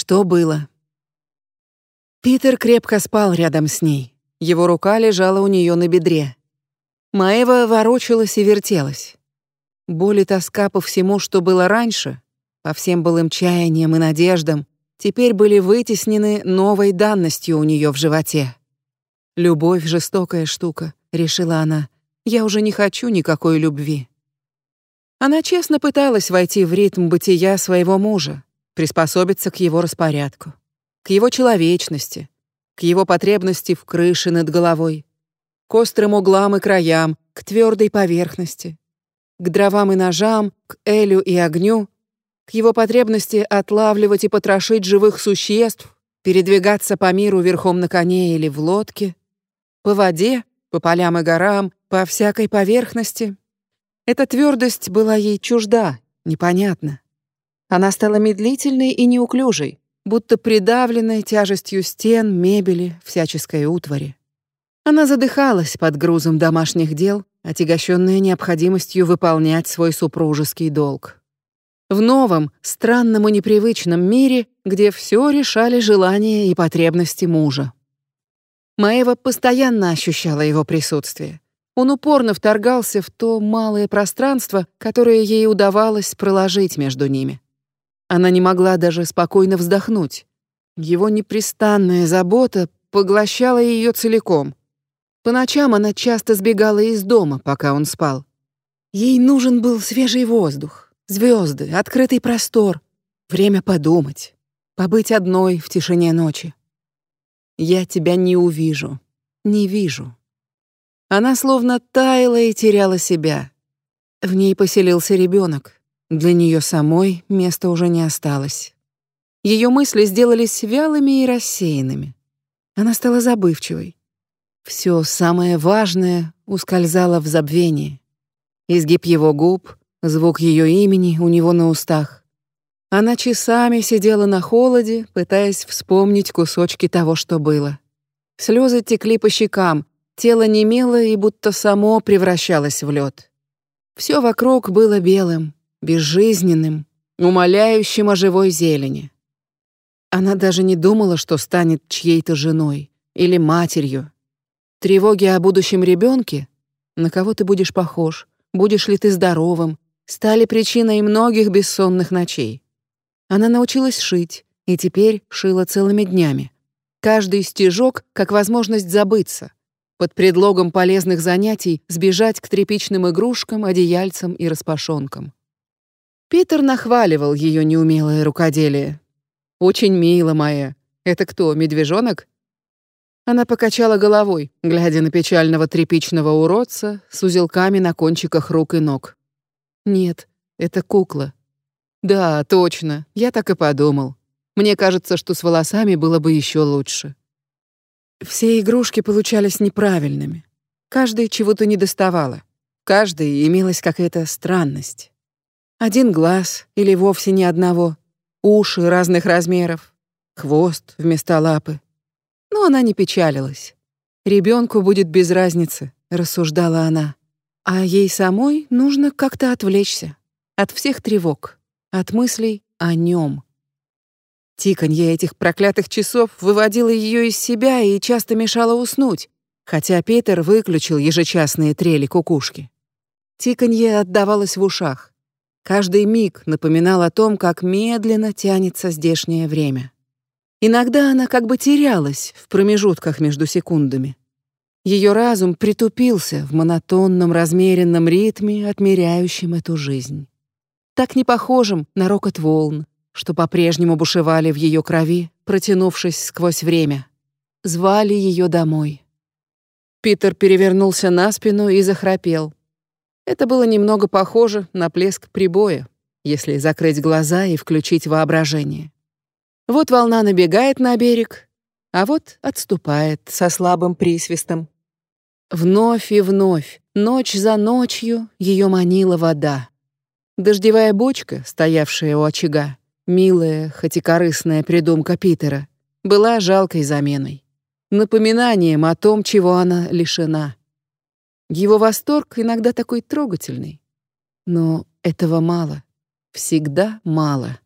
Что было? Питер крепко спал рядом с ней. Его рука лежала у нее на бедре. Маева ворочалась и вертелась. Боль и тоска по всему, что было раньше, по всем былым чаяниям и надеждам, теперь были вытеснены новой данностью у нее в животе. «Любовь — жестокая штука», — решила она. «Я уже не хочу никакой любви». Она честно пыталась войти в ритм бытия своего мужа, приспособиться к его распорядку, к его человечности, к его потребности в крыше над головой, к острым углам и краям, к твердой поверхности, к дровам и ножам, к элю и огню, к его потребности отлавливать и потрошить живых существ, передвигаться по миру верхом на коне или в лодке, по воде, по полям и горам, по всякой поверхности. Эта твердость была ей чужда, непонятна. Она стала медлительной и неуклюжей, будто придавленной тяжестью стен, мебели, всяческой утвари. Она задыхалась под грузом домашних дел, отягощенная необходимостью выполнять свой супружеский долг в новом, странном и непривычном мире, где все решали желания и потребности мужа. Маева постоянно ощущала его присутствие. Он упорно вторгался в то малое пространство, которое ей удавалось проложить между ними. Она не могла даже спокойно вздохнуть. Его непрестанная забота поглощала ее целиком. По ночам она часто сбегала из дома, пока он спал. Ей нужен был свежий воздух, Звезды, открытый простор, время подумать, побыть одной в тишине ночи. Я тебя не увижу, не вижу. Она словно таяла и теряла себя. В ней поселился ребенок. Для нее самой места уже не осталось. Ее мысли сделались вялыми и рассеянными. Она стала забывчивой. Все самое важное ускользало в забвение. Изгиб его губ, звук ее имени у него на устах. Она часами сидела на холоде, пытаясь вспомнить кусочки того, что было. Слезы текли по щекам, тело немело и будто само превращалось в лед. Все вокруг было белым, безжизненным, умоляющим о живой зелени. Она даже не думала, что станет чьей-то женой или матерью. Тревоги о будущем ребенке, на кого ты будешь похож, будешь ли ты здоровым, стали причиной многих бессонных ночей. Она научилась шить и теперь шила целыми днями. Каждый стежок как возможность забыться, под предлогом полезных занятий сбежать к тряпичным игрушкам, одеяльцам и распашонкам. Питер нахваливал ее неумелое рукоделие. «Очень мило, моя. Это кто, медвежонок?» Она покачала головой, глядя на печального тряпичного уродца с узелками на кончиках рук и ног. Нет, это кукла. Да, точно, я так и подумал. Мне кажется, что с волосами было бы еще лучше. Все игрушки получались неправильными. Каждой чего-то недоставало. Каждой имелась какая-то странность. Один глаз или вовсе ни одного, уши разных размеров, хвост вместо лапы. Но она не печалилась. Ребенку будет без разницы, рассуждала она. А ей самой нужно как-то отвлечься от всех тревог, от мыслей о нем. Тиканье этих проклятых часов выводило ее из себя и часто мешало уснуть, хотя Питер выключил ежечасные трели кукушки. Тиканье отдавалось в ушах. Каждый миг напоминал о том, как медленно тянется здешнее время. Иногда она как бы терялась в промежутках между секундами. Ее разум притупился в монотонном размеренном ритме, отмеряющем эту жизнь. Так не похожим на рокот волн, что по-прежнему бушевали в ее крови, протянувшись сквозь время. Звали ее домой. Питер перевернулся на спину и захрапел. Это было немного похоже на плеск прибоя, если закрыть глаза и включить воображение. Вот волна набегает на берег, а вот отступает со слабым присвистом. Вновь и вновь, ночь за ночью, ее манила вода. Дождевая бочка, стоявшая у очага, милая, хоть и корыстная придумка Питера, была жалкой заменой. Напоминанием о том, чего она лишена. Его восторг иногда такой трогательный. Но этого мало. Всегда мало.